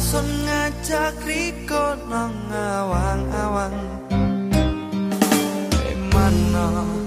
son ngajak riko nang awang-awang Emang hey,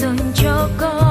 dồn cho con.